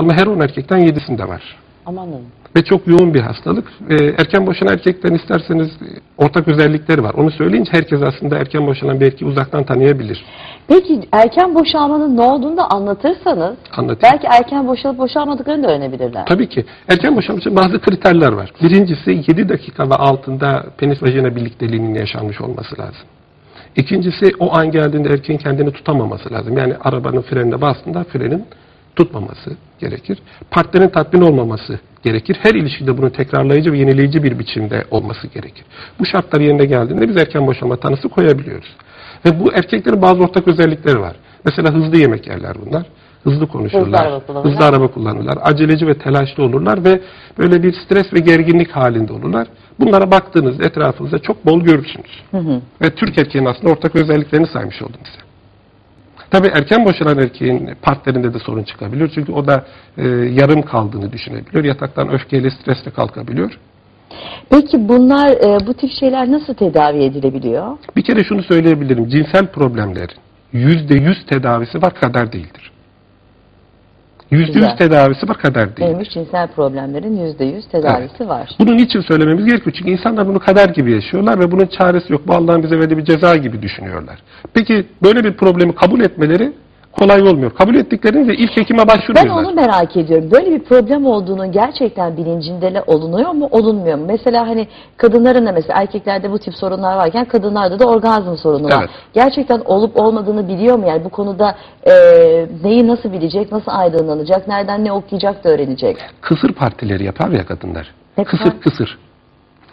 Ama her 10 erkekten 7'sinde var. Amanın. Ve çok yoğun bir hastalık. Ee, erken boşanan erkeklerin isterseniz e, ortak özellikleri var. Onu söyleyince herkes aslında erken boşanan bir erkeği uzaktan tanıyabilir. Peki erken boşalmanın ne olduğunu da anlatırsanız Anlatayım. belki erken boşalıp boşalmadıklarını da öğrenebilirler. Tabii ki. Erken boşanma için bazı kriterler var. Birincisi 7 dakika ve altında penis vajina birlikteliğinin yaşanmış olması lazım. İkincisi o an geldiğinde erkeğin kendini tutamaması lazım. Yani arabanın frenine bastığında frenin tutmaması gerekir. Partnerin tatmin olmaması gerekir. Her ilişkide bunun tekrarlayıcı ve yenileyici bir biçimde olması gerekir. Bu şartlar yerine geldiğinde biz erken boşanma tanısı koyabiliyoruz. Ve bu erkeklerin bazı ortak özellikleri var. Mesela hızlı yemek yerler bunlar. Hızlı konuşurlar. Hızlı araba kullanırlar. Hızlı araba kullanırlar. Aceleci ve telaşlı olurlar ve böyle bir stres ve gerginlik halinde olurlar. Bunlara baktığınızda etrafınızda çok bol görürsünüz. Ve Türk erkeğinin aslında ortak özelliklerini saymış oldum size. Tabii erken boşanan erkeğin partnerinde de sorun çıkabiliyor. Çünkü o da e, yarım kaldığını düşünebiliyor. Yataktan öfkeyle, stresle kalkabiliyor. Peki bunlar e, bu tip şeyler nasıl tedavi edilebiliyor? Bir kere şunu söyleyebilirim. Cinsel problemlerin yüzde yüz tedavisi var, kader değildir. Yüzde yüz tedavisi var, kader değil. Neymiş cinsel problemlerin yüzde yüz tedavisi var. Bunun için söylememiz gerekiyor. Çünkü insanlar bunu kader gibi yaşıyorlar ve bunun çaresi yok. Bu Allah'ın bize verdiği bir ceza gibi düşünüyorlar. Peki böyle bir problemi kabul etmeleri kolay olmuyor. Kabul ettiklerinde ilk hekime Ben başvuruyorlar. onu merak ediyorum. Böyle bir problem olduğunu gerçekten bilincinde olunuyor mu, olunmuyor mu? Mesela hani kadınların da mesela erkeklerde bu tip sorunlar varken kadınlarda da orgazm sorunu var. Evet. Gerçekten olup olmadığını biliyor mu? Yani bu konuda e, neyi nasıl bilecek, nasıl aydınlanacak, nereden ne okuyacak da öğrenecek. Kısır partileri yapar ya kadınlar. Ne kısır part- kısır.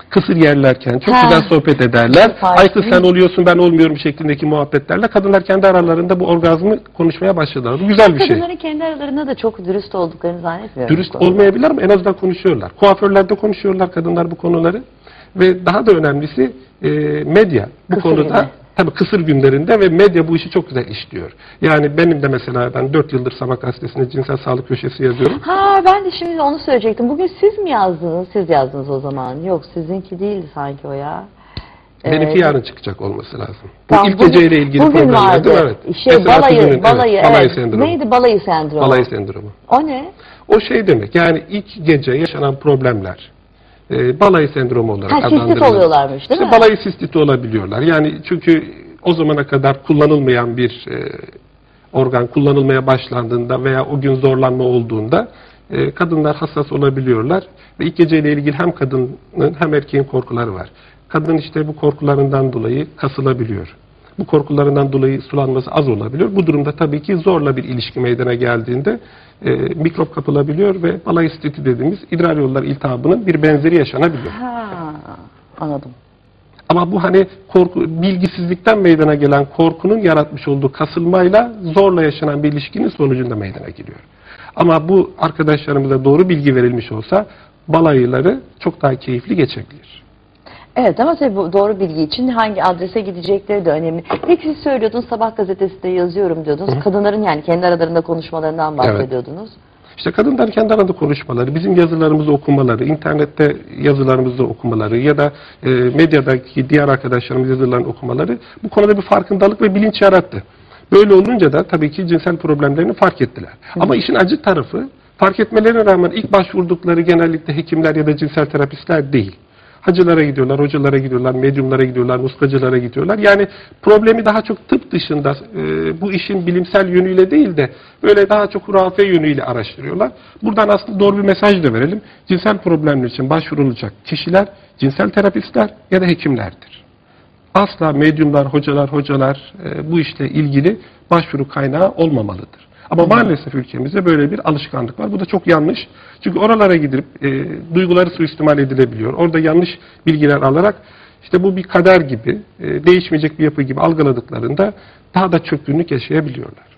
Kısır yerlerken çok Ha. güzel sohbet ederler. Partisi. Ay kız sen oluyorsun ben olmuyorum şeklindeki muhabbetlerle kadınlar kendi aralarında bu orgazmı konuşmaya başladılar. Bu güzel bir şey. Kadınların kendi aralarında da çok dürüst olduklarını zannetmiyorum. Dürüst olmayabilir ama en azından konuşuyorlar. Kuaförlerde konuşuyorlar kadınlar bu konuları. Ve daha da önemlisi e, medya bu Kısır konuda günü. Tabii kısır günlerinde ve medya bu işi çok güzel işliyor. Yani benim de mesela ben 4 yıldır Sabah gazetesinde cinsel sağlık köşesi yazıyorum. Ha ben de şimdi onu söyleyecektim. Bugün siz mi yazdınız? Siz yazdınız o zaman. Yok sizinki değildi sanki o ya. Benimki Ee, yarın çıkacak olması lazım. Bu Tamam, ilk geceyle ilgili bugün vardı. Evet. Şey, Mesela balayı, bugünün, evet, balayı, balayı evet. sendromu. Neydi balayı sendromu? Balayı sendromu. O ne? O şey demek yani ilk gece yaşanan problemler e, balayı sendromu olarak Ha, sistit oluyorlarmış değil İşte mi? balayı sistiti olabiliyorlar. Yani çünkü o zamana kadar kullanılmayan bir e, organ kullanılmaya başlandığında veya o gün zorlanma olduğunda e, kadınlar hassas olabiliyorlar. Ve ilk geceyle ilgili hem kadının hem erkeğin korkuları var. Kadın işte bu korkularından dolayı kasılabiliyor. Bu korkularından dolayı sulanması az olabiliyor. Bu durumda tabii ki zorla bir ilişki meydana geldiğinde e, mikrop kapılabiliyor ve balayı sistiti dediğimiz idrar yolları iltihabının bir benzeri yaşanabiliyor. Ha, anladım. Ama bu hani korku, bilgisizlikten meydana gelen korkunun yaratmış olduğu kasılmayla zorla yaşanan bir ilişkinin sonucunda meydana geliyor. Ama bu arkadaşlarımıza doğru bilgi verilmiş olsa balayıları çok daha keyifli geçebilir. Evet ama tabii bu doğru bilgi için hangi adrese gidecekleri de önemli. Peki siz söylüyordunuz sabah gazetesinde yazıyorum diyordunuz. Kadınların yani kendi aralarında konuşmalarından bahsediyordunuz. İşte kadınların kendi arasında konuşmaları, bizim yazılarımızı okumaları, internette yazılarımızı okumaları ya da e, medyadaki diğer arkadaşlarımız yazılarını okumaları bu konuda bir farkındalık ve bilinç yarattı. Böyle olunca da tabii ki cinsel problemlerini fark ettiler. Ama işin acı tarafı fark etmelerine rağmen ilk başvurdukları genellikle hekimler ya da cinsel terapistler değil. Hacılara gidiyorlar, hocalara gidiyorlar, medyumlara gidiyorlar, muskacılara gidiyorlar. Yani problemi daha çok tıp dışında e, bu işin bilimsel yönüyle değil de böyle daha çok hurafe yönüyle araştırıyorlar. Buradan aslında doğru bir mesaj da verelim. Cinsel problemler için başvurulacak kişiler cinsel terapistler ya da hekimlerdir. Asla medyumlar, hocalar, hocalar e, bu işle ilgili başvuru kaynağı olmamalıdır. Ama maalesef ülkemizde böyle bir alışkanlık var. Bu da çok yanlış. Çünkü oralara gidip e, duyguları suistimal edilebiliyor. Orada yanlış bilgiler alarak işte bu bir kader gibi, e, değişmeyecek bir yapı gibi algıladıklarında daha da çökkünlük yaşayabiliyorlar.